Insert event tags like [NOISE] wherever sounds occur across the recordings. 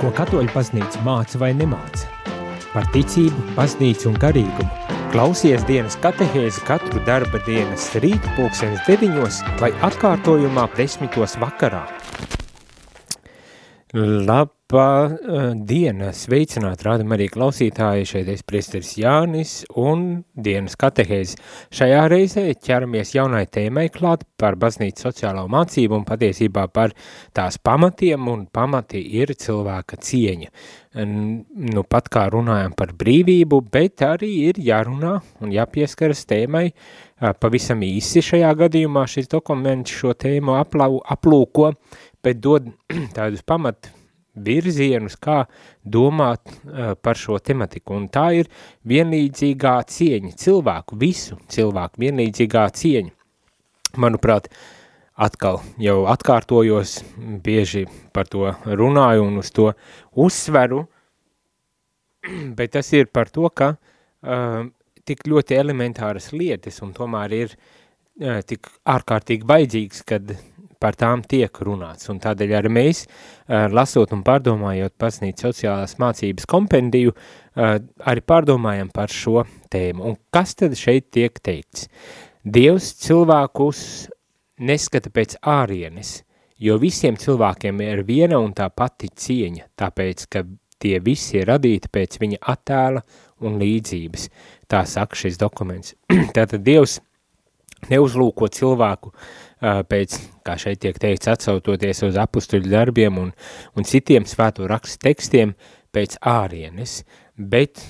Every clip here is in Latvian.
ko katoļu baznīca māca vai nemāca. Par ticību, baznīcu un garīgumu. Klausies dienas katehēzi katru darba dienas rītu pulksenes deviņos vai atkārtojumā desmitos vakarā. Labā uh, diena, sveicināt rādam arī klausītāji, šeit es priesteris Jānis un dienas katehēzi. Šajā reizē ķeramies jaunai tēmai klāt par baznīcu sociālo mācību un patiesībā par tās pamatiem un pamati ir cilvēka cieņa. Nu pat kā runājam par brīvību, bet arī ir jārunā un jāpieskaras tēmai uh, pavisam īsi šajā gadījumā šis dokuments šo tēmu aplau, aplūko, bet dod [CLEARS THROAT] tādus pamat virzienus, kā domāt uh, par šo tematiku. Un tā ir vienlīdzīgā cieņa, cilvēku, visu cilvēku vienlīdzīgā cieņa. Manuprāt, atkal jau atkārtojos, bieži par to runāju un uz to uzsveru, [CLEARS THROAT] bet tas ir par to, ka uh, tik ļoti elementāras lietas un tomēr ir uh, tik ārkārtīgi vajadzīgs, kad par tām tiek runāts. Un tādēļ arī mēs, lasot un pārdomājot pasnīt sociālās mācības kompendiju, arī pārdomājam par šo tēmu. Un kas tad šeit tiek teikts? Dievs cilvēkus neskata pēc ārienes, jo visiem cilvēkiem ir viena un tā pati cieņa, tāpēc, ka tie visi ir radīti pēc viņa attēla un līdzības. Tā saka šis dokuments. [CLEARS THROAT] Tātad Dievs neuzlūko cilvēku pēc, kā šeit tiek teikts, atsautoties uz apustuļu darbiem un, un citiem svēto rakstu tekstiem pēc ārienes, bet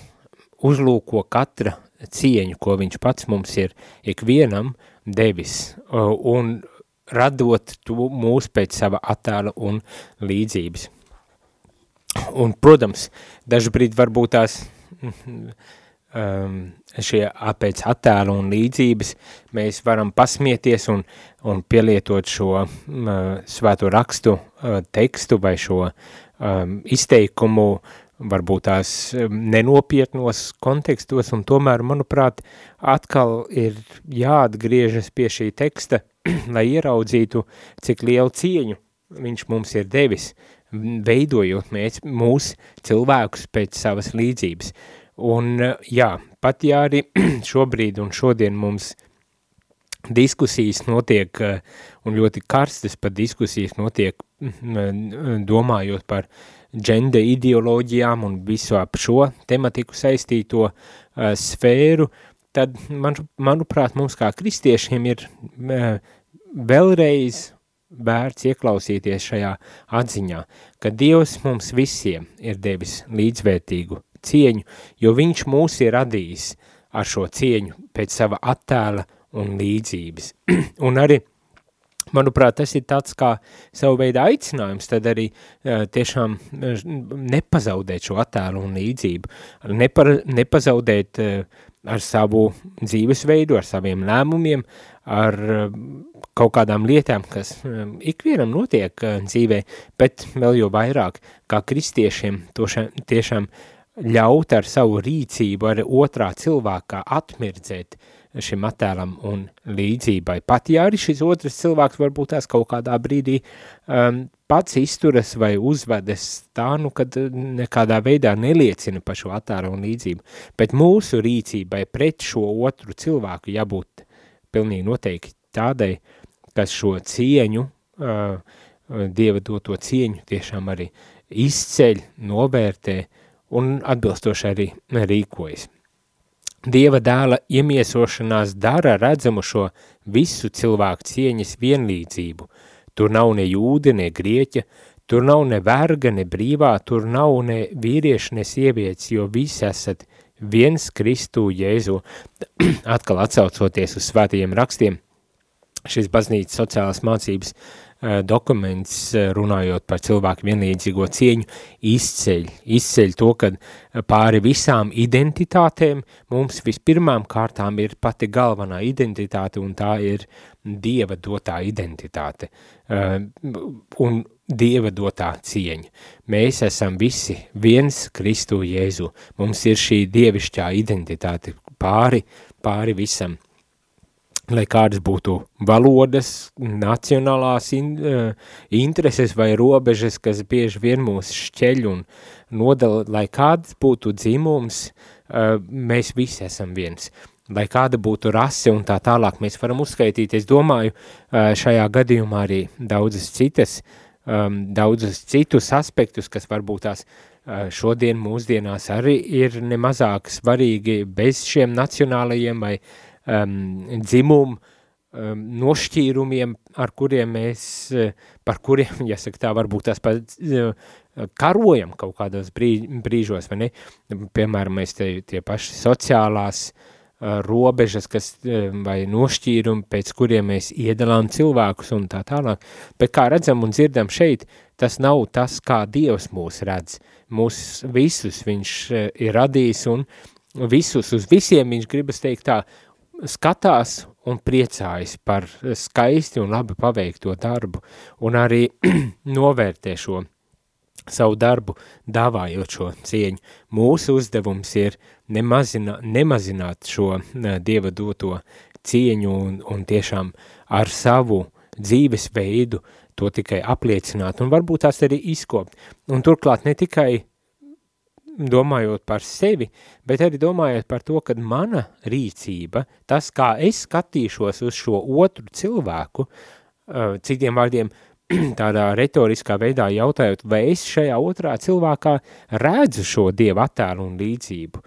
uzlūko katra cieņu, ko viņš pats mums ir ikvienam devis, un radot to mūs pēc sava attēla un līdzības. Un, protams, dažu brīdi varbūt tās um, šie pēc attēlu un līdzības mēs varam pasmieties un, un pielietot šo um, svēto rakstu uh, tekstu vai šo um, izteikumu varbūt tās nenopietnos kontekstos, un tomēr, manuprāt, atkal ir jāatgriežas pie šī teksta, [CLEARS THROAT] lai ieraudzītu, cik lielu cieņu viņš mums ir devis, veidojot mēs, mūs cilvēkus pēc savas līdzības. Un jā, pat ja arī [CLEARS THROAT] šobrīd un šodien mums diskusijas notiek, un ļoti karstas pat diskusijas notiek, domājot par džende ideoloģijām un visu ap šo tematiku saistīto uh, sfēru, tad, man, manuprāt, mums kā kristiešiem ir uh, vēlreiz vērts ieklausīties šajā atziņā, ka Dievs mums visiem ir devis līdzvērtīgu cieņu, jo viņš mūs ir radījis ar šo cieņu pēc sava attēla un līdzības. [CLEARS THROAT] un arī, manuprāt, tas ir tāds kā savu veidu aicinājums, tad arī uh, tiešām uh, nepazaudēt šo attēlu un līdzību, nepar, nepazaudēt uh, ar savu dzīvesveidu, ar saviem lēmumiem, ar kaut kādām lietām, kas ikvienam notiek dzīvē, bet vēl jau vairāk kā kristiešiem tošā, tiešām ļaut ar savu rīcību ar otrā cilvēkā atmirdzēt šim attēlam un līdzībai. Pat ja arī šis otrs cilvēks varbūt tās kaut kādā brīdī um, pats izturas vai uzvedas tā, nu, kad nekādā veidā neliecina par šo attēlu un līdzību, bet mūsu rīcībai pret šo otru cilvēku jābūt pilnīgi noteikti tādai, kas šo cieņu, uh, Dieva doto cieņu tiešām arī izceļ, novērtē, uh, un atbilstoši arī rīkojas. Dieva dēla iemiesošanās dara redzamu šo visu cilvēku cieņas vienlīdzību. Tur nav ne jūde, ne grieķa, tur nav ne verga, ne brīvā, tur nav ne vīrieša, ne sievietes, jo visi esat viens Kristu Jēzu. Atkal atsaucoties uz svētajiem rakstiem, šis baznīcas sociālās mācības Eh, dokuments, eh, runājot par cilvēku vienlīdzīgo cieņu, izceļ, izceļ to, ka pāri visām identitātēm mums vispirmām kārtām ir pati galvenā identitāte, un tā ir Dieva dotā identitāte un Dieva dotā cieņa. Mēs esam visi viens Kristu Jēzu. Mums ir šī dievišķā identitāte pāri, pāri visam. Lai kādas būtu valodas, nacionālās in, uh, intereses vai robežas, kas bieži vien mūs šķeļ un nodala, lai kāds būtu dzimums, uh, mēs visi esam viens. Lai kāda būtu rase un tā tālāk, mēs varam uzskaitīt, es domāju, uh, šajā gadījumā arī daudzas citas, um, daudzus citus aspektus, kas varbūt tās šodien mūsdienās arī ir nemazāk svarīgi bez šiem nacionālajiem vai uh, um, dzimumu um, nošķīrumiem, ar kuriem mēs, uh, par kuriem, [LAUGHS] jāsaka tā, varbūt tās pat uh, karojam kaut kādos brīž, brīžos, vai ne? Piemēram, mēs te, tie paši sociālās uh, robežas, kas, vai nošķīrumi, pēc kuriem mēs iedalām cilvēkus un tā tālāk, bet kā redzam un dzirdam šeit, tas nav tas, kā Dievs mūs redz. Mūs visus viņš ir radījis un visus, uz visiem viņš gribas teikt tā, skatās un priecājas par skaisti un labi paveikto darbu un arī [CLEARS THROAT] novērtē šo savu darbu, dāvājot šo cieņu. Mūsu uzdevums ir nemazina, nemazināt šo Dieva doto cieņu un, un tiešām ar savu dzīvesveidu to tikai apliecināt un varbūt tās arī izkopt. Un turklāt ne tikai domājot par sevi, bet arī domājot par to, ka mana rīcība, tas, kā es skatīšos uz šo otru cilvēku, uh, citiem vārdiem [CLEARS THROAT] tādā retoriskā veidā jautājot, vai es šajā otrā cilvēkā redzu šo dievu attēlu un līdzību.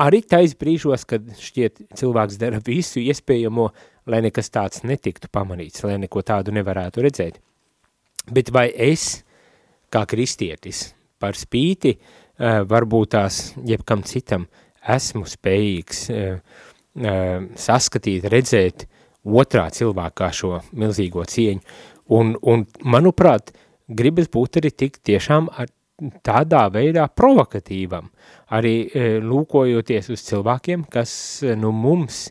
Arī tais brīžos, kad šķiet cilvēks dara visu iespējamo, lai nekas tāds netiktu pamanīts, lai neko tādu nevarētu redzēt. Bet vai es, kā kristietis, par spīti uh, Eh, varbūt tās jebkam citam esmu spējīgs eh, eh, saskatīt, redzēt otrā cilvēkā šo milzīgo cieņu. Un, un manuprāt, gribas būt arī tik tiešām ar tādā veidā provokatīvam, arī lūkojoties uz cilvēkiem, kas nu mums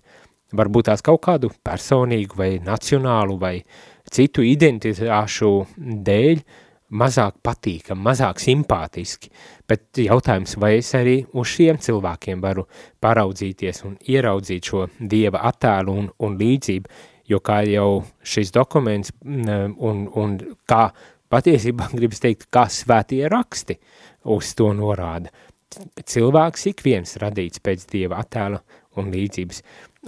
varbūt tās kaut kādu personīgu vai nacionālu vai citu identitāšu dēļ uh, mazāk patīkam, mazāk simpātiski, bet jautājums, vai es arī uz šiem cilvēkiem varu paraudzīties un ieraudzīt šo dieva attēlu un, un līdzību, jo kā jau šis dokuments mm, un, un kā patiesībā [LAUGHS] gribas teikt, kā svētie raksti uz to norāda. Cilvēks ik viens radīts pēc dieva attēla un līdzības,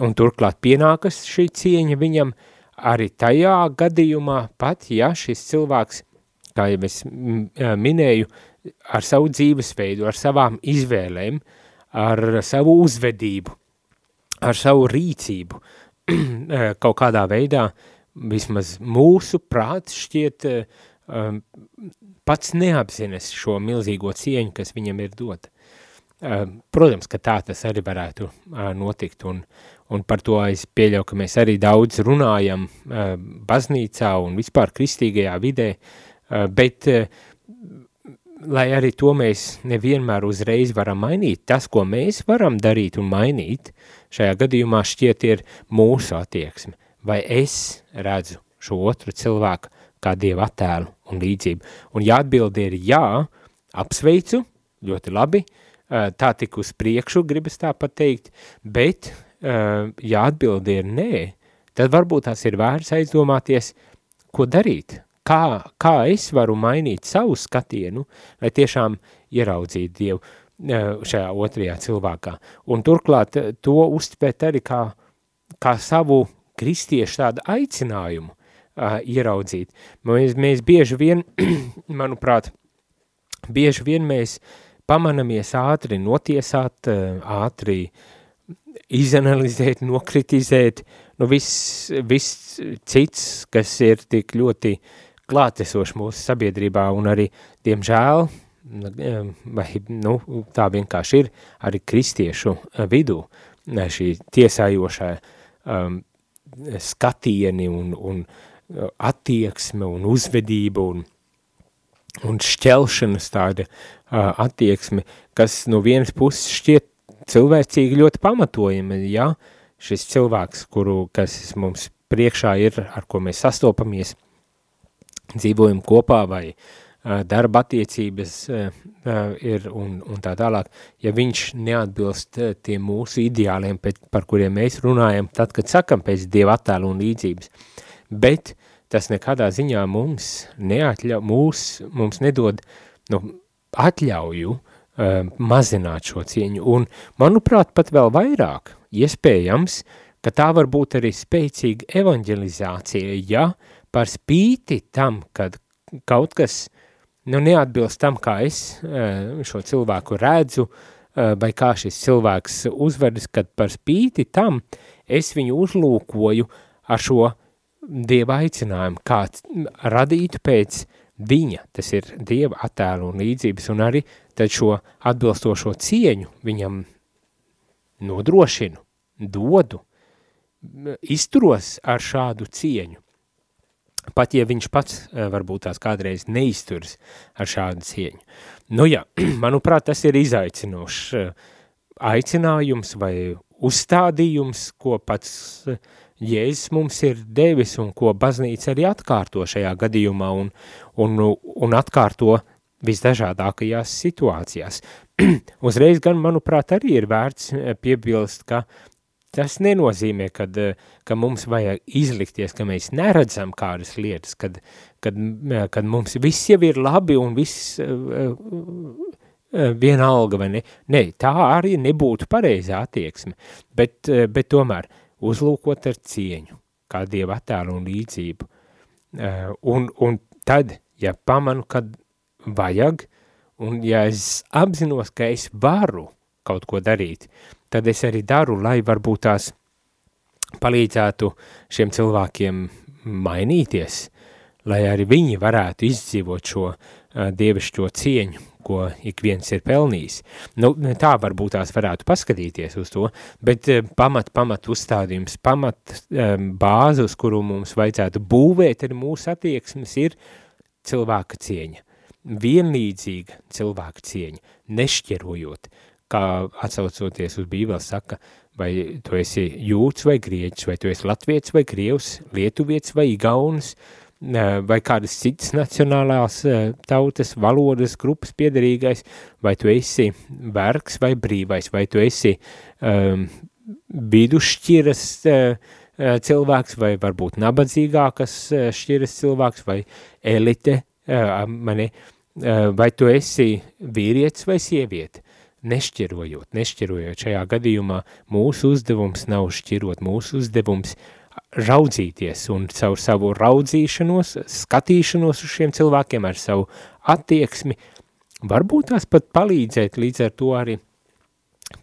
un turklāt pienākas šī cieņa viņam arī tajā gadījumā, pat ja šis cilvēks kā jau es minēju, ar savu dzīvesveidu, ar savām izvēlēm, ar savu uzvedību, ar savu rīcību, [CLEARS THROAT] kaut kādā veidā, vismaz mūsu prāts šķiet um, pats neapzinas šo milzīgo cieņu, kas viņam ir dota. Um, protams, ka tā tas arī varētu notikt, un, un par to es pieļauju, ka mēs arī daudz runājam baznīcā un vispār kristīgajā vidē, uh, Eh, bet, eh, lai arī to mēs nevienmēr uzreiz varam mainīt, tas, ko mēs varam darīt un mainīt, šajā gadījumā šķiet ir mūsu attieksme. Vai es redzu šo otru cilvēku kā Dieva attēlu un līdzību? Un ja atbildi ir jā, apsveicu, ļoti labi, eh, tā tik uz priekšu, gribas tā pateikt, bet ja atbildi ir nē, tad varbūt tās ir vērts aizdomāties, ko darīt, kā, kā es varu mainīt savu skatienu, lai tiešām ieraudzītu Dievu e, šajā otrajā cilvēkā. Un turklāt e, to uztvert arī kā, kā savu kristiešu tādu aicinājumu uh, ieraudzīt. Mēs, mēs bieži vien, [CLEARS THROAT] manuprāt, bieži vien mēs pamanamies ātri notiesāt, ātri izanalizēt, nokritizēt, nu viss, viss cits, kas ir tik ļoti uh, klātesoši mūsu sabiedrībā un arī, diemžēl, vai nu, tā vienkārši ir arī kristiešu vidū šī tiesājošā um, skatieni un, un attieksme un uzvedība un, un šķelšanas tāda uh, attieksme, kas no vienas puses šķiet cilvēcīgi ļoti pamatojama, ja šis cilvēks, kuru, kas mums priekšā ir, ar ko mēs sastopamies – dzīvojam kopā vai darba attiecības ir un, un tā tālāk, ja viņš neatbilst tiem mūsu ideāliem, par kuriem mēs runājam, tad, kad sakam pēc Dieva attēlu un līdzības, bet tas nekādā ziņā mums neatļauj, mūs, mums nedod nu, atļauju uh, mazināt šo cieņu, un manuprāt pat vēl vairāk iespējams, ka tā var būt arī spēcīga evanģelizācija, ja par spīti tam, kad kaut kas nu, neatbilst tam, kā es uh, šo cilvēku redzu, uh, vai kā šis cilvēks uzvedas, kad par spīti tam es viņu uzlūkoju ar šo Dieva aicinājumu, kā radītu pēc viņa, tas ir Dieva attēlu un līdzības, un arī tad šo atbilstošo cieņu viņam nodrošinu, dodu, izturos ar šādu cieņu. Pat ja viņš pats eh, varbūt tās kādreiz neizturas ar šādu cieņu. Nu jā, [CLEARS THROAT] manuprāt, tas ir izaicinošs eh, aicinājums vai uzstādījums, ko pats eh, Jēzus mums ir devis un ko baznīca arī atkārto šajā gadījumā un, un, un atkārto visdažādākajās situācijās. [CLEARS THROAT] Uzreiz gan, manuprāt, arī ir vērts piebilst, ka Tas nenozīmē, kad, ka mums vajag izlikties, ka mēs neredzam kādas lietas, kad, kad, kad mums viss jau ir labi un viss uh, vienalga, vai ne? Nē, tā arī nebūtu pareizā attieksme, bet, bet tomēr uzlūkot ar cieņu, kā Dieva attēlu un līdzību. Un, un tad, ja pamanu, kad vajag, un ja es apzinos, ka es varu kaut ko darīt, tad es arī daru, lai varbūt tās palīdzētu šiem cilvēkiem mainīties, lai arī viņi varētu izdzīvot šo uh, dievišķo cieņu, ko ik viens ir pelnījis. Nu, tā varbūt tās varētu paskatīties uz to, bet pamat, pamat uzstādījums, pamat um, bāze, uz kuru mums vajadzētu būvēt ar mūsu attieksmes, ir cilvēka cieņa. Vienlīdzīga cilvēka cieņa, nešķirojot, uh, kā atsaucoties uz bībeli saka, vai tu esi jūts vai grieķis, vai tu esi latvietis vai krievs, lietuvietis vai igaunis, vai kādas citas nacionālās tautas, valodas grupas piederīgais, vai tu esi vergs vai brīvais, vai tu esi um, vidusšķiras uh, cilvēks, vai varbūt nabadzīgākas šķiras cilvēks, vai elite, uh, mani, uh, vai tu esi vīrietis vai sieviete nešķirojot, nešķirojot. Šajā gadījumā mūsu uzdevums nav šķirot, mūsu uzdevums raudzīties un caur savu raudzīšanos, skatīšanos uz šiem cilvēkiem ar savu attieksmi, varbūt tās pat palīdzēt līdz ar to arī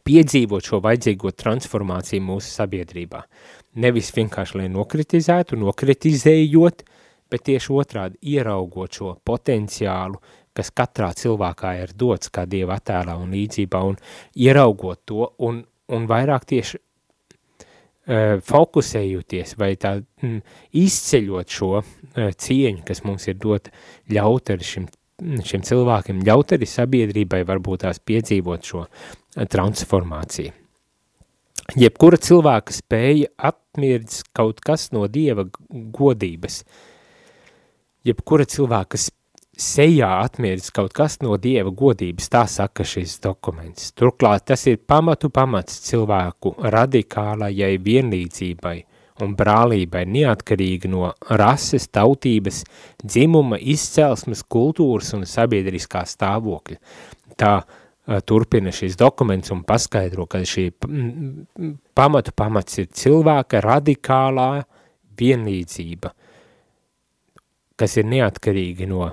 piedzīvot šo vajadzīgo transformāciju mūsu sabiedrībā. Nevis vienkārši, lai nokritizētu, nokritizējot, bet tieši otrādi ieraugot šo potenciālu, kas katrā cilvēkā ir dots kā Dieva attēlā un līdzībā, un ieraugot to, un, un vairāk tieši uh, fokusējoties vai tā mm, izceļot šo uh, cieņu, kas mums ir dota, ļaut arī šim, šim cilvēkiem, ļaut arī sabiedrībai varbūt tās piedzīvot šo uh, transformāciju. Jebkura cilvēka spēja atmirdz kaut kas no Dieva godības, jebkura cilvēka spēja sejā atmirdz kaut kas no Dieva godības, tā saka šis dokuments. Turklāt tas ir pamatu pamats cilvēku radikālajai vienlīdzībai un brālībai neatkarīgi no rases, tautības, dzimuma, izcelsmes, kultūras un sabiedriskā stāvokļa. Tā uh, turpina šis dokuments un paskaidro, ka šī pamatu pamats ir cilvēka radikālā vienlīdzība, kas ir neatkarīgi no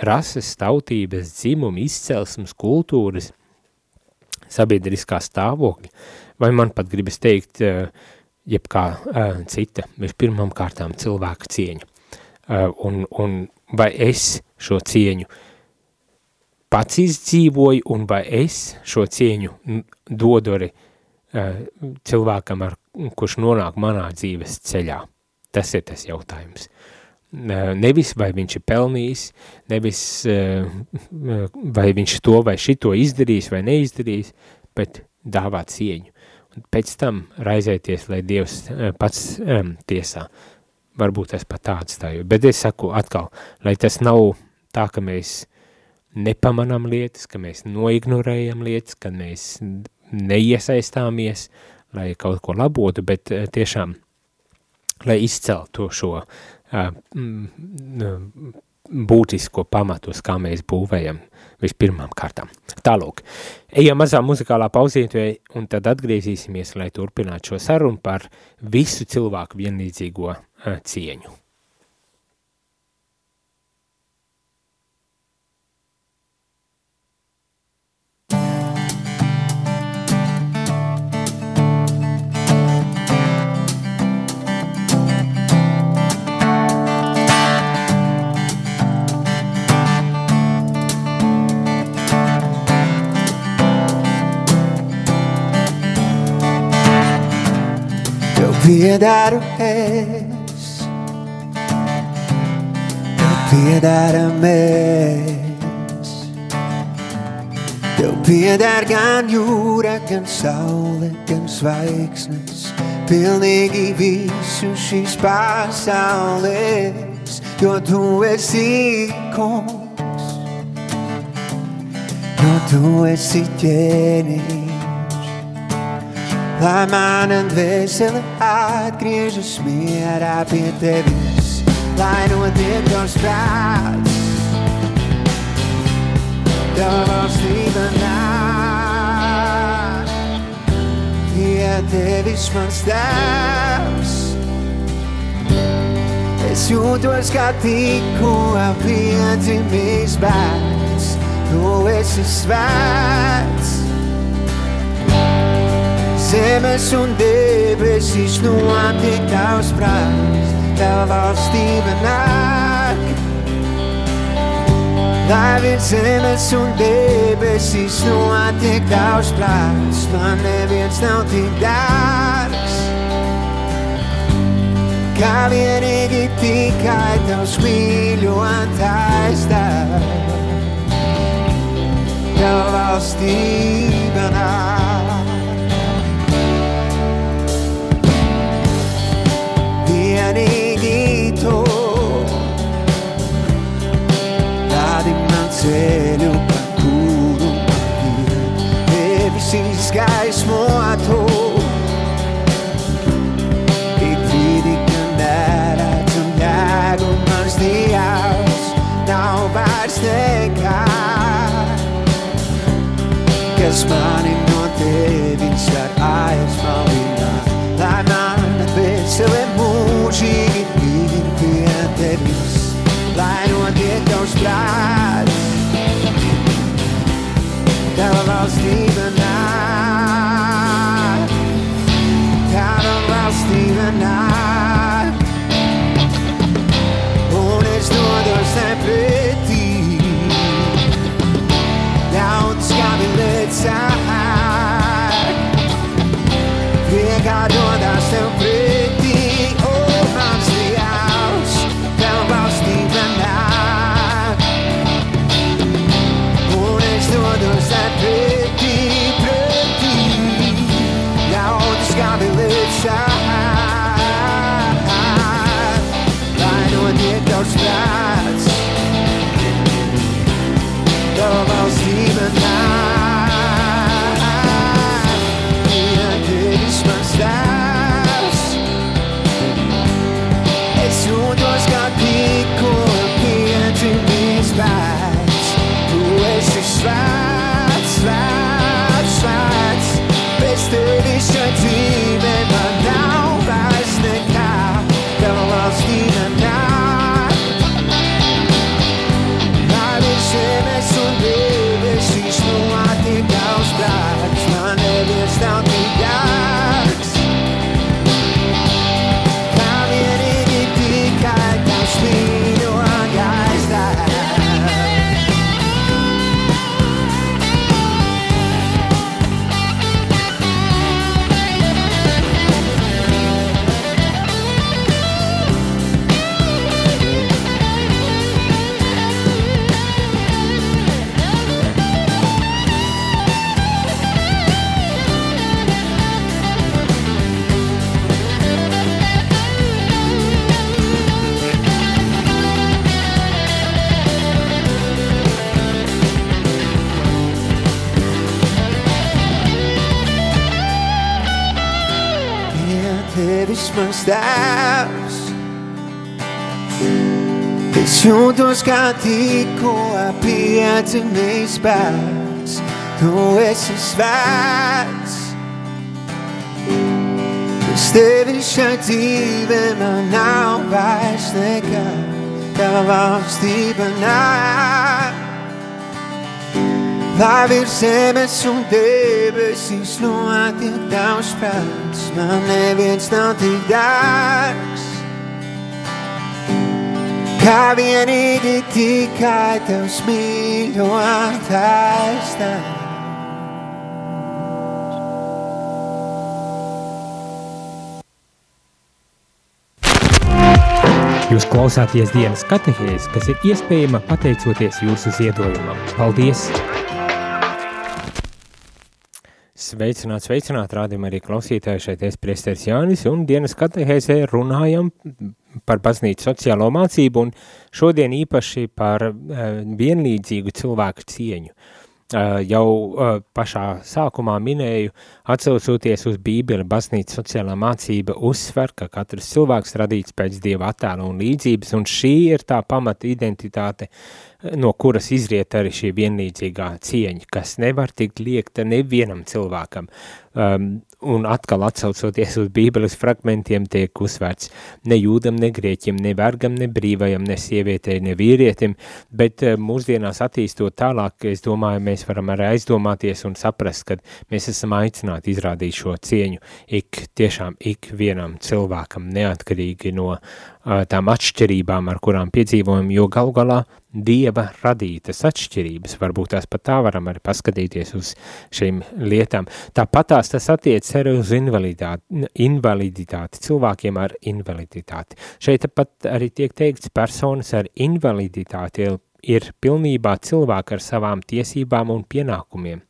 rases, tautības, dzimuma, izcelsmes, kultūras, sabiedriskā stāvokļa, vai man pat gribas teikt, eh, jebkā eh, cita, bet pirmām kārtām cilvēka cieņa. Eh, un, un vai es šo cieņu pats izdzīvoju, un vai es šo cieņu dodu arī cilvēkam, ar, kurš nonāk manā dzīves ceļā? Tas ir tas jautājums. Nevis vai viņš ir pelnījis, nevis vai viņš to vai šito izdarījis vai neizdarījis, bet dāvāt cieņu. Un pēc tam raizēties, lai Dievs pats um, tiesā. Varbūt es pat tāds stāju. Bet es saku atkal, lai tas nav tā ka mēs nepamanam lietas, ka mēs noignorējam lietas, ka mēs neiesaistāmies, lai kaut ko labotu, bet tiešām, lai izceltu šo uh, būtisko pamatus, kā mēs būvējam vispirmām kārtām. Tālūk, ejam mazā muzikālā pauzītē un tad atgriezīsimies, lai turpinātu šo sarunu par visu cilvēku vienlīdzīgo cieņu. Piedāru es, tev piedāram mēs. Tev piedār gan jūra, gan saule, gan zvaigznes, pilnīgi visu šīs pasaules, jo tu esi kungs, jo tu esi ķēniņš lai mana dvēsele atgriežas mierā pie tevis, lai notiek tavs prāts, tava valstība nāk. Pie tevis mans tēvs, es jūtos kā tikko piedzimis bērns, tu esi svēts zemes un debesis notiek tavs prāts, tava valstība nāk. Lai viens zemes un debesis notiek tavs prāts, man neviens nav tik dārgs. Kā vienīgi tikai tavs mīļotais darbs, tava valstība nāk. Ceļu, pa kuru iet, tevis izgaismotu. Ik Tava valstība esi mans tēvs. Es jūtos kā tikko piedzimējis bērns, tu esi svēts. Bez tevi šai dzīvē man nav vairs nekā, tava valstība nāk. Lai virs zemes un debesīs notiek tavs prāts, man neviens nav tik dārgs. Kā vienīgi tikai tavs mīļotais tās. Jūs klausāties dienas katehēs, kas ir iespējama pateicoties jūsu ziedojumam. Paldies! Sveicināt, sveicināt, rādījumā arī klausītāji šeit es priesteris Jānis un dienas katehēzē runājam par baznīcu sociālo mācību un šodien īpaši par uh, vienlīdzīgu cilvēku cieņu. Uh, jau uh, pašā sākumā minēju, atsaucoties uz Bībeli, baznīca sociālā mācība uzsver, ka katrs cilvēks radīts pēc Dieva attēla un līdzības, un šī ir tā pamata identitāte, no kuras izriet arī šī vienlīdzīgā cieņa, kas nevar tikt liekta nevienam cilvēkam. Um, un atkal atsaucoties uz bībeles fragmentiem tiek uzsvērts ne jūdam, ne grieķim, ne vergam, ne brīvajam, ne sievietei, ne vīrietim, bet uh, mūsdienās attīstot tālāk, es domāju, mēs varam arī aizdomāties un saprast, ka mēs esam aicināti izrādīt šo cieņu ik, tiešām ik vienam cilvēkam, neatkarīgi no uh, tām atšķirībām, ar kurām piedzīvojam, jo galu galā Dieva radītas atšķirības, varbūt tās pat tā varam arī paskatīties uz šīm lietām. Tāpatās tas attiec arī uz invaliditāti, invaliditāti, cilvēkiem ar invaliditāti. Šeit pat arī tiek teikts, personas ar invaliditāti ir pilnībā cilvēki ar savām tiesībām un pienākumiem.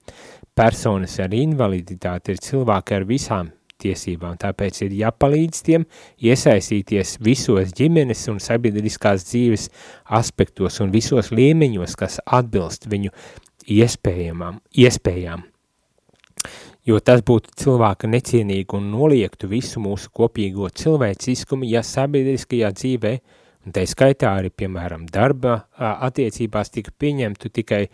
Personas ar invaliditāti ir cilvēki ar visām tiesībām, tāpēc ir jāpalīdz tiem iesaistīties visos ģimenes un sabiedriskās dzīves aspektos un visos līmeņos, kas atbilst viņu iespējamām, iespējām. Jo tas būtu cilvēka necienīgi un noliektu visu mūsu kopīgo cilvēciskumu, ja sabiedriskajā dzīvē, un tā skaitā arī, piemēram, darba attiecībās tika pieņemtu tikai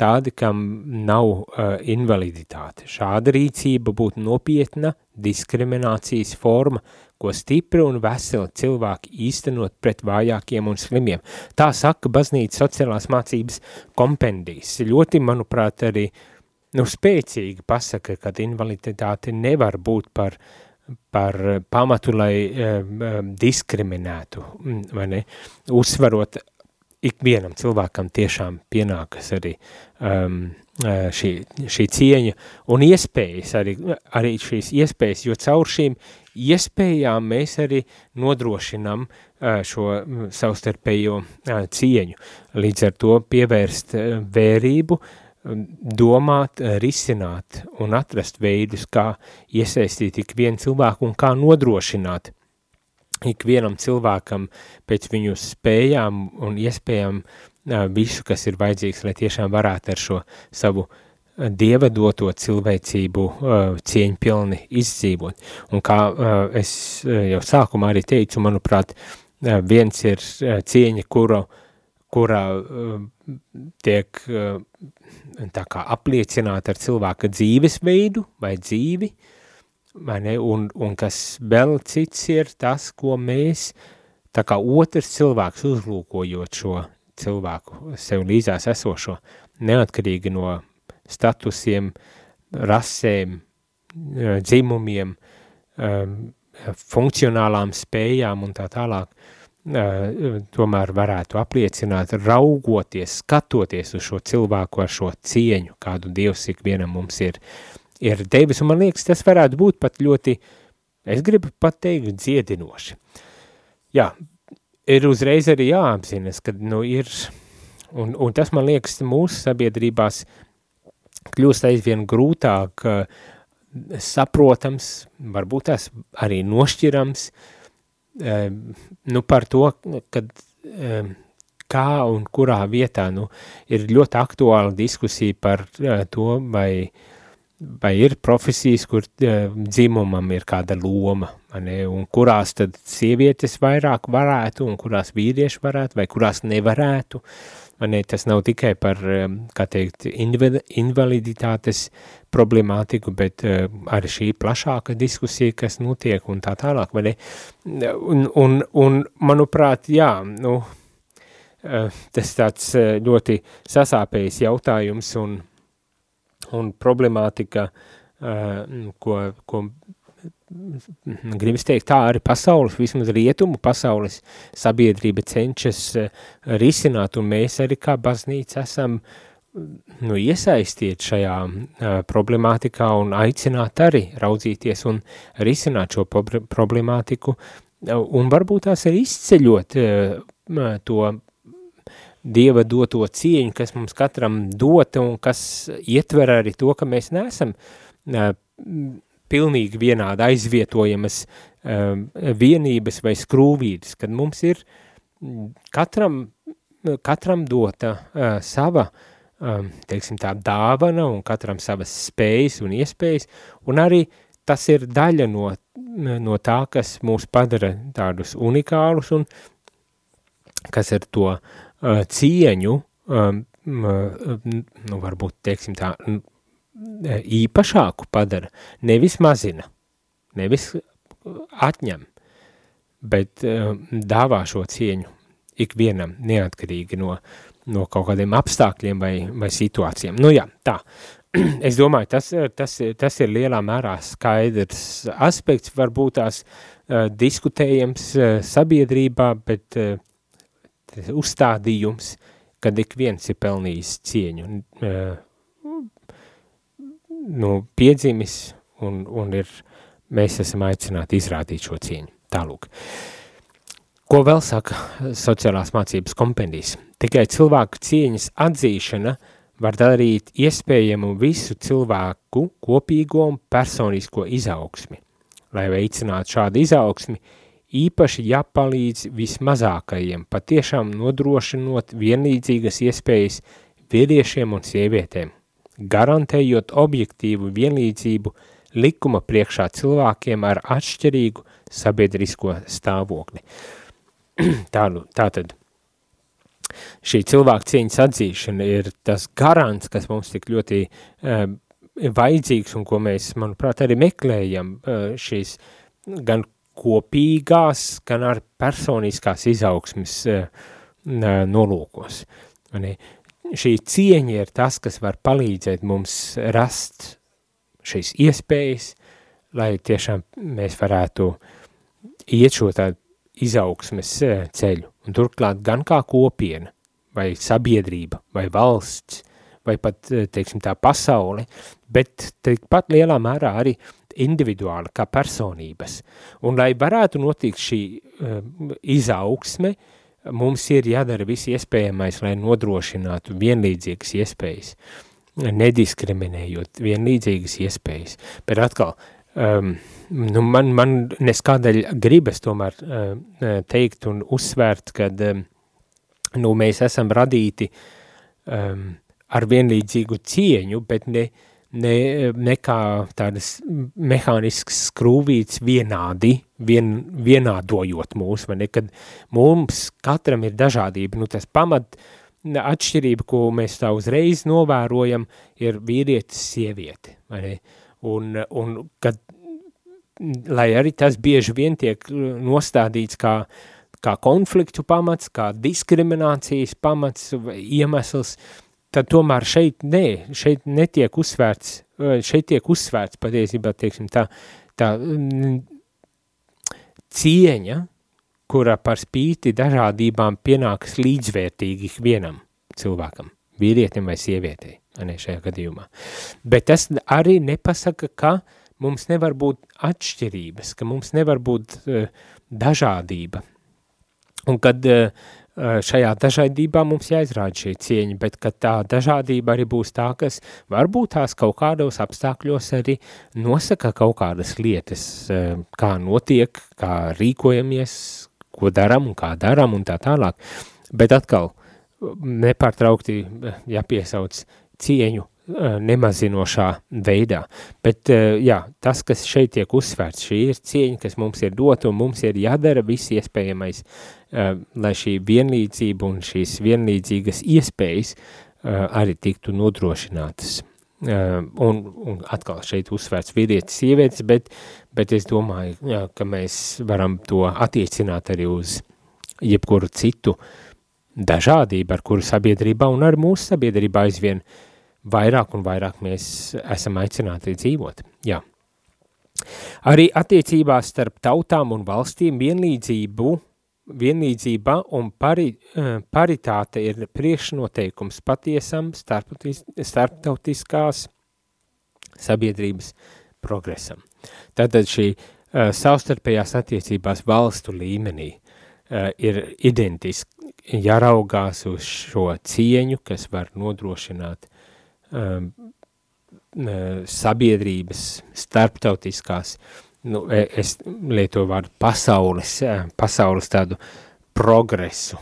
tādi, kam nav uh, invaliditāte. Šāda rīcība būtu nopietna diskriminācijas forma, ko stipri un veseli cilvēki īstenot pret vājākiem un slimiem. Tā saka baznīca sociālās mācības kompendijas. Ļoti, manuprāt, arī nu, spēcīgi pasaka, ka invaliditāte nevar būt par par pamatu, lai um, diskriminētu, vai ne, uzsvarot ikvienam cilvēkam tiešām pienākas arī um, uh, šī, šī cieņa un iespējas, arī, arī šīs iespējas, jo caur šīm iespējām mēs arī nodrošinam uh, šo mm, savstarpējo uh, cieņu. Līdz ar to pievērst vērību, um, domāt, risināt un atrast veidus, kā iesaistīt ik vienu cilvēku un kā nodrošināt uh, ikvienam cilvēkam pēc viņu spējām un iespējām visu, kas ir vajadzīgs, lai tiešām varētu ar šo savu dieva doto cilvēcību cieņpilni izdzīvot. Un kā es jau sākumā arī teicu, manuprāt, viens ir cieņa, kura, kura tiek tā kā apliecināta ar cilvēka dzīvesveidu vai dzīvi, uh, ne, un, un kas vēl cits ir tas, ko mēs, tā kā otrs cilvēks uzlūkojot šo cilvēku, sev līdzās esošo, neatkarīgi no statusiem, rasēm, dzimumiem, funkcionālām spējām un tā tālāk, tomēr varētu apliecināt, raugoties, skatoties uz šo cilvēku ar šo cieņu, kādu Dievs ikvienam mums ir uh, ir devis, un man liekas, tas varētu būt pat ļoti, es gribu pat teikt, dziedinoši. Jā, ir uzreiz arī jāapzinas, ka, nu, ir, un, un tas, man liekas, mūsu sabiedrībās kļūst aizvien grūtāk saprotams, varbūt tās arī nošķirams, nu, par to, kad kā un kurā vietā, nu, ir ļoti aktuāla diskusija par to, vai uh, vai ir profesijas, kur uh, dzimumam ir kāda loma, ne, un kurās tad sievietes vairāk varētu, un kurās vīrieši varētu, vai kurās nevarētu, ne, tas nav tikai par, kā teikt, invaliditātes problemātiku, bet uh, arī šī plašāka diskusija, kas notiek un tā tālāk, vai ne, un, un, un manuprāt, jā, nu, tas tāds ļoti sasāpējis jautājums, un, un problemātika, ko, ko gribas teikt tā arī pasaules, vismaz rietumu pasaules sabiedrība cenšas risināt, un mēs arī kā baznīca esam nu, iesaistīt šajā uh, problemātikā un aicināt arī raudzīties un risināt šo problemātiku, un varbūt tās ir izceļot uh, to Dieva doto cieņu, kas mums katram dota un kas ietver arī to, ka mēs neesam pilnīgi vienādi aizvietojamas vienības vai skrūvītes, kad mums ir katram, katram dota sava, teiksim tā, dāvana un katram savas spējas un iespējas, un arī tas ir daļa no, no tā, kas mūs padara tādus unikālus un kas ir to cieņu, um, uh, nu, varbūt, teiksim tā, īpašāku padara, nevis mazina, nevis atņem, bet dāvā šo cieņu ikvienam neatkarīgi no, no kaut kādiem apstākļiem vai, vai situācijām. Nu jā, tā. [CLEARS THROAT] Es domāju, tas, tas, tas ir lielā mērā skaidrs aspekts, varbūt tās uh, diskutējams uh, sabiedrībā, bet uh, uzstādījums, kad ik viens ir pelnījis cieņu, nu, piedzimis un, un ir, mēs esam aicināti izrādīt šo cieņu. Tālūk. Ko vēl saka sociālās mācības kompendijas? Tikai cilvēku cieņas atzīšana var darīt iespējamu visu cilvēku kopīgo un personisko izaugsmi. Lai veicinātu šādu izaugsmi, īpaši jāpalīdz vismazākajiem, patiešām nodrošinot vienlīdzīgas iespējas vīriešiem un sievietēm, garantējot objektīvu vienlīdzību likuma priekšā cilvēkiem ar atšķirīgu sabiedrisko stāvokli. [CLEARS THROAT] Tādu, tātad šī cilvēka cieņas atzīšana ir tas garants, kas mums tik ļoti uh, vajadzīgs un ko mēs, manuprāt, arī meklējam uh, šīs gan kopīgās, gan ar personiskās izaugsmes uh, nolūkos. Šī cieņa ir tas, kas var palīdzēt mums rast šīs iespējas, lai tiešām mēs varētu iet šo tādu izaugsmes uh, ceļu. Un turklāt gan kā kopiena, vai sabiedrība, vai valsts, vai pat, teiksim, tā pasaule, bet tikpat lielā mērā arī individuāli, kā personības. Un, lai varētu notikt šī uh, izaugsme, mums ir jādara viss iespējamais, lai nodrošinātu vienlīdzīgas iespējas, nediskriminējot vienlīdzīgas iespējas. Bet atkal, um, nu man, man neskādēļ gribas tomēr uh, teikt un uzsvērt, kad um, nu, mēs esam radīti um, ar vienlīdzīgu cieņu, bet ne, uh, ne, ne kā tādas mehānisks skrūvīts vienādi, vien, vienādojot mūs, vai ne, kad mums katram ir dažādība, nu tas pamat atšķirība, ko mēs tā uzreiz novērojam, ir vīrietis sieviete, vai ne, un, un kad, lai arī tas bieži vien tiek nostādīts kā, kā konfliktu pamats, kā diskriminācijas pamats, iemesls, uh, tad tomēr šeit nē, šeit netiek uzsvērts, šeit tiek uzsvērts patiesībā, teiksim, tā, tā mm, cieņa, kura par spīti dažādībām pienākas līdzvērtīgi vienam cilvēkam, vīrietim vai sievietei, ne šajā gadījumā. Bet tas arī nepasaka, ka mums nevar būt atšķirības, ka mums nevar būt uh, dažādība. Un kad uh, šajā dažādībā mums jāizrāda šī cieņa, bet ka tā dažādība arī būs tā, kas varbūt tās kaut kādos apstākļos arī nosaka kaut kādas lietas, kā notiek, kā rīkojamies, ko daram un kā daram un tā tālāk. Bet atkal nepārtraukti jāpiesauc cieņu nemazinošā veidā. Bet, jā, tas, kas šeit tiek uzsvērts, šī ir cieņa, kas mums ir dota un mums ir jādara viss iespējamais, lai šī vienlīdzība un šīs vienlīdzīgas iespējas arī tiktu nodrošinātas. Un, un atkal šeit uzsvērts vīrietis, sievietes, bet, bet es domāju, jā, ka mēs varam to attiecināt arī uz jebkuru citu dažādību, ar kuru sabiedrībā un ar mūsu sabiedrībā aizvien uh, vairāk un vairāk mēs esam aicināti dzīvot. Jā. Arī attiecībās starp tautām un valstīm vienlīdzību, vienlīdzība un pari, eh, paritāte ir priekšnoteikums patiesam starptautiskās sabiedrības progresam. Tātad šī uh, savstarpējās attiecībās valstu līmenī uh, ir identiski jāraugās uz šo cieņu, kas var nodrošināt um, sabiedrības, starptautiskās, nu, e, es lietoju vārdu pasaules, e, pasaules tādu progresu,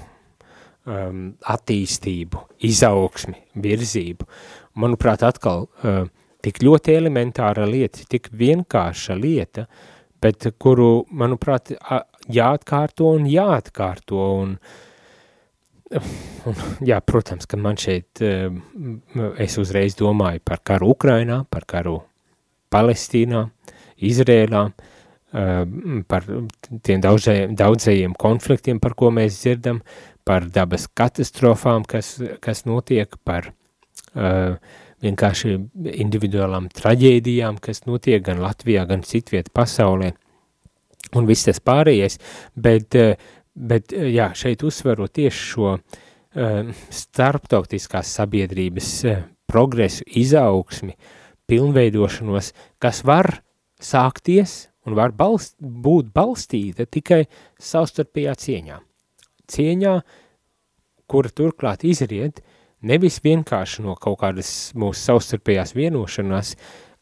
um, attīstību, izaugsmi, virzību. Manuprāt, atkal uh, tik ļoti elementāra lieta, tik vienkārša lieta, bet kuru, manuprāt, jāatkārto un jāatkārto, un uh, jā, protams, ka man šeit, eh, es uzreiz domāju par karu Ukrainā, par karu Palestīnā, Izrēlā, eh, par tiem daudzajiem, daudzajiem konfliktiem, par ko mēs dzirdam, par dabas katastrofām, kas, kas notiek, par uh, vienkārši individuālām traģēdijām, kas notiek gan Latvijā, gan citviet pasaulē, un viss tas pārējais, bet Bet jā, šeit uzsverot tieši šo uh, starptautiskās sabiedrības uh, progresu, izaugsmi, pilnveidošanos, kas var sākties un var balst, būt balstīta tikai savstarpējā cieņā. Cieņā, kura turklāt izriet nevis vienkārši no kaut kādas mūsu savstarpējās vienošanās,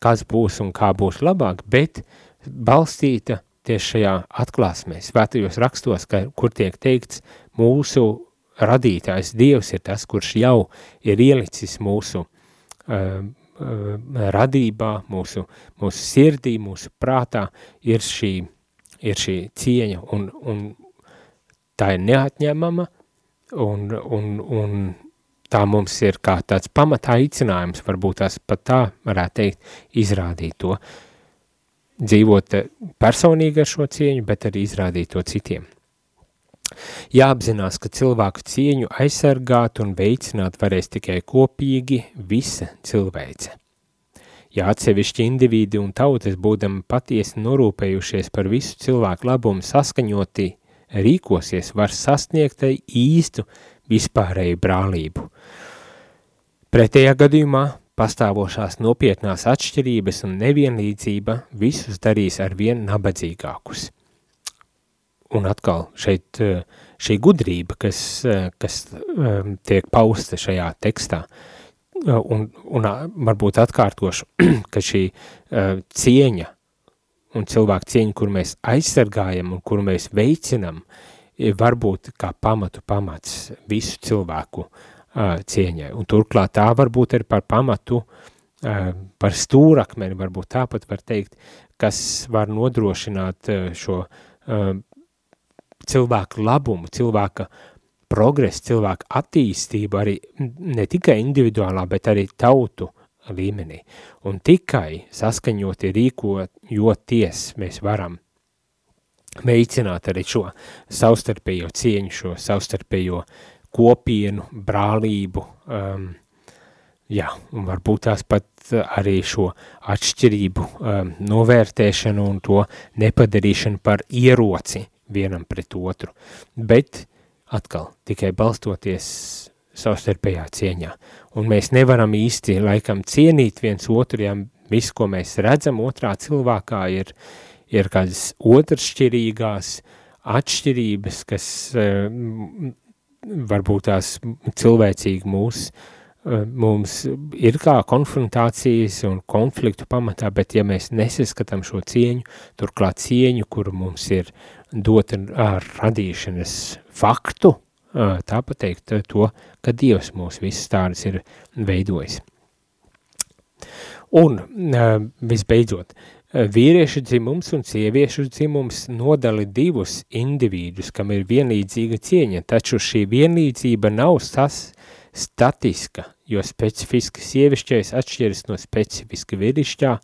kas būs un kā būs labāk, bet balstīta tieši šajā atklāsmē, svētajos rakstos, ka, kur tiek teikts, mūsu radītājs Dievs ir tas, kurš jau ir ielicis mūsu uh, uh, radībā, mūsu, mūsu sirdī, mūsu prātā, ir šī, ir šī cieņa, un, un tā ir neatņemama, un, un, un tā mums ir kā tāds pamatā aicinājums, varbūt tās pat tā varētu teikt, izrādīt to. Uh, dzīvot eh, personīgi ar šo cieņu, bet arī izrādīt to citiem. Jāapzinās, ka cilvēku cieņu aizsargāt un veicināt varēs tikai kopīgi visa cilvēce. Ja atsevišķi individi un tautas būdami patiesi norūpējušies par visu cilvēku labumu saskaņoti rīkosies, var sasniegt īstu vispārēju brālību. Pretējā gadījumā Pastāvošās nopietnās atšķirības un nevienlīdzība visus darīs ar vien nabadzīgākus. Un atkal šeit eh, šī gudrība, kas, eh, kas eh, tiek pausta šajā tekstā, un, un varbūt atkārtošu, [CLEARS THROAT] ka šī cieņa un cilvēku cieņa, kur mēs aizsargājam un kuru mēs veicinam, varbūt kā pamatu pamats visu cilvēku uh, cieņai. Un turklāt tā varbūt ir par pamatu, par stūrakmeni, varbūt tāpat var teikt, kas var nodrošināt šo cilvēku labumu, cilvēka progresu, cilvēku attīstību arī ne tikai individuālā, bet arī tautu līmenī. Un tikai saskaņoti rīkojoties mēs varam veicināt arī šo savstarpējo cieņu, šo savstarpējo kopienu, brālību, um, jā, un varbūt tās pat arī šo atšķirību um, novērtēšanu un to nepadarīšanu par ieroci vienam pret otru, bet atkal tikai balstoties savstarpējā cieņā. Un mēs nevaram īsti laikam cienīt viens otru, ja viss, ko mēs redzam otrā cilvēkā, ir, ir kādas otršķirīgās atšķirības, kas varbūt tās cilvēcīgi mūs, eh, mums ir kā konfrontācijas un konfliktu pamatā, bet ja mēs nesaskatām šo cieņu, turklāt cieņu, kuru mums ir dota ar radīšanas faktu, tā pateikt to, ka Dievs mūs visus tādus ir veidojis. Un visbeidzot, vīriešu dzimums un sieviešu dzimums nodali divus individus, kam ir vienlīdzīga cieņa, taču šī vienlīdzība nav sas statiska, jo specifiski sievišķais atšķiras no specifiski vīrišķā,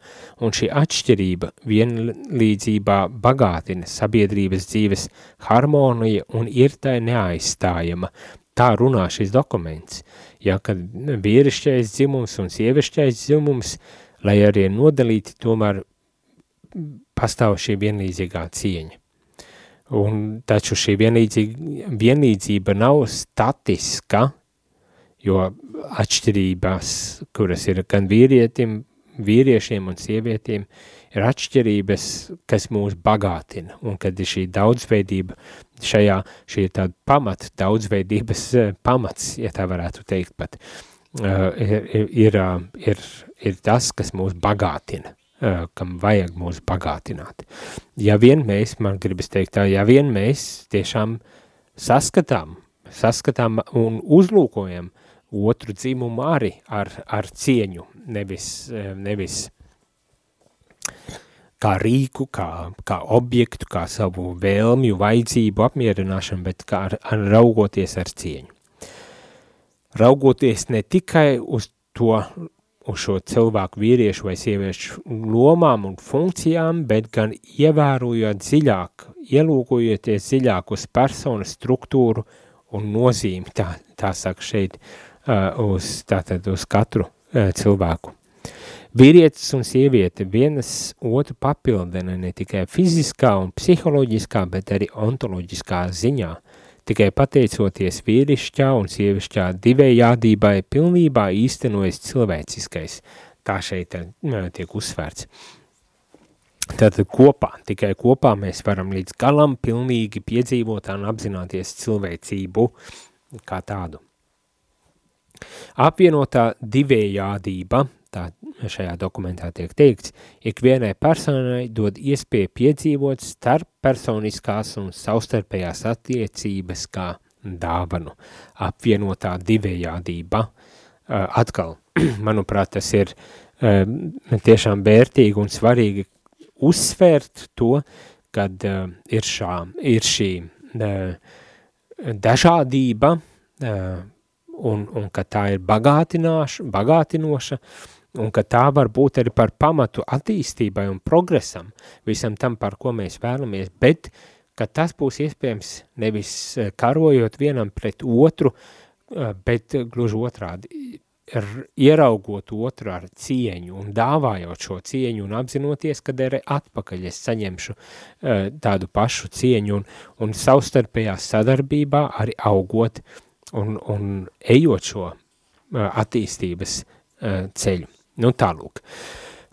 un šī atšķirība vienlīdzībā bagātina sabiedrības dzīves harmonija un ir tai neaizstājama. Tā runā šis dokuments, ja, kad vīrišķais dzimums un sievišķais dzimums, lai arī nodalīti, tomēr pastāv šī vienlīdzīgā cieņa. Un taču šī vienlīdzība, vienlīdzība nav statiska, jo atšķirības, kuras ir gan vīrietim, vīriešiem un sievietiem, ir atšķirības, kas mūs bagātina, un kad ir šī daudzveidība, šajā, šī ir tāda pamata, daudzveidības eh, pamats, ja tā varētu teikt pat, uh, ir, ir, ir, ir tas, kas mūs bagātina, kam vajag mūs bagātināt. Ja vien mēs, man gribas teikt tā, ja vien mēs tiešām saskatām, saskatām un uzlūkojam otru dzimumu arī ar, ar cieņu, nevis, nevis kā rīku, kā, kā objektu, kā savu vēlmju, vajadzību apmierināšanu, bet kā ar, ar raugoties ar cieņu. Raugoties ne tikai uz to, uz šo cilvēku vīriešu vai sieviešu lomām un funkcijām, bet gan ievērojot dziļāk, ielūkojoties dziļāk uz personu struktūru un nozīmi, tā, tā saka šeit, uz, tātad uz katru cilvēku. Vīrietis un sieviete vienas otru papildina ne tikai fiziskā un psiholoģiskā, bet arī ontoloģiskā ziņā. Tikai pateicoties vīrišķā un sievišķā divējādībai pilnībā īstenojas cilvēciskais. Tā šeit uh, tiek uzsvērts. Tātad kopā, tikai kopā mēs varam līdz galam pilnīgi piedzīvot un apzināties cilvēcību kā tādu. Apvienotā divējādība, tā šajā dokumentā tiek teikts, ikvienai personai dod iespēju piedzīvot starp personiskās un savstarpējās attiecības kā dāvanu. Apvienotā divējādība. Atkal, [CLEARS THROAT] manuprāt, tas ir tiešām vērtīgi un svarīgi uzsvērt to, kad ir, šā, ir šī dažādība, un, un ka tā ir bagātinoša, un ka tā var būt arī par pamatu attīstībai un progresam, visam tam, par ko mēs vēlamies, bet ka tas būs iespējams nevis eh, karojot vienam pret otru, eh, bet gluži otrādi, ieraugot otru ar cieņu un dāvājot šo cieņu un apzinoties, kad arī atpakaļ es saņemšu uh, tādu pašu cieņu un, un savstarpējā sadarbībā arī augot un, un ejot šo attīstības ceļu. Nu tālūk.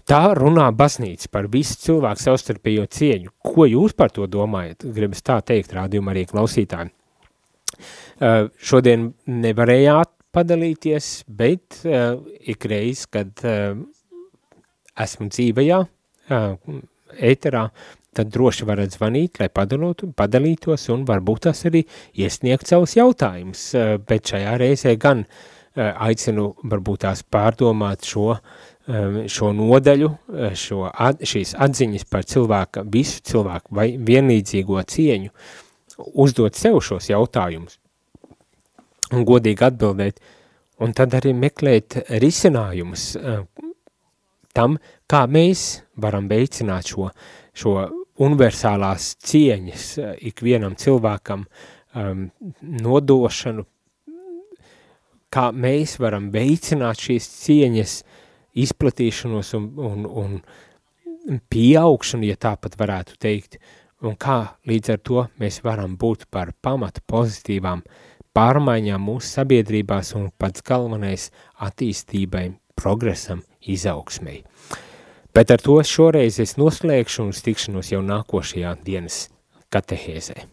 Tā runā baznīca par visu cilvēku savstarpējo cieņu. Ko jūs par to domājat? Gribas tā teikt, rādījuma arī klausītāji. Uh, šodien nevarējāt padalīties, bet uh, ikreiz, kad uh, esmu dzīvajā, ēterā, tad droši varat zvanīt, lai padalotu, padalītos un varbūt tas arī iesniegt savus jautājumus, eh, bet šajā reizē gan eh, aicinu varbūt tās pārdomāt šo, eh, šo nodaļu, šo, at, šīs atziņas par cilvēka, visu cilvēku vai vienlīdzīgo cieņu, uzdot sev šos jautājumus un godīgi atbildēt, un tad arī meklēt risinājumus tam, kā mēs varam veicināt šo, šo universālās cieņas eh, ikvienam cilvēkam um, nodošanu, kā mēs varam veicināt šīs cieņas izplatīšanos un, un, un pieaugšanu, ja tāpat varētu teikt, un kā līdz ar to mēs varam būt par pamatu pozitīvām pārmaiņām mūsu sabiedrībās un pats galvenais attīstībai, progresam, izaugsmei. Bet ar to šoreiz es noslēgšu un tikšanos jau nākošajā dienas katehēzē.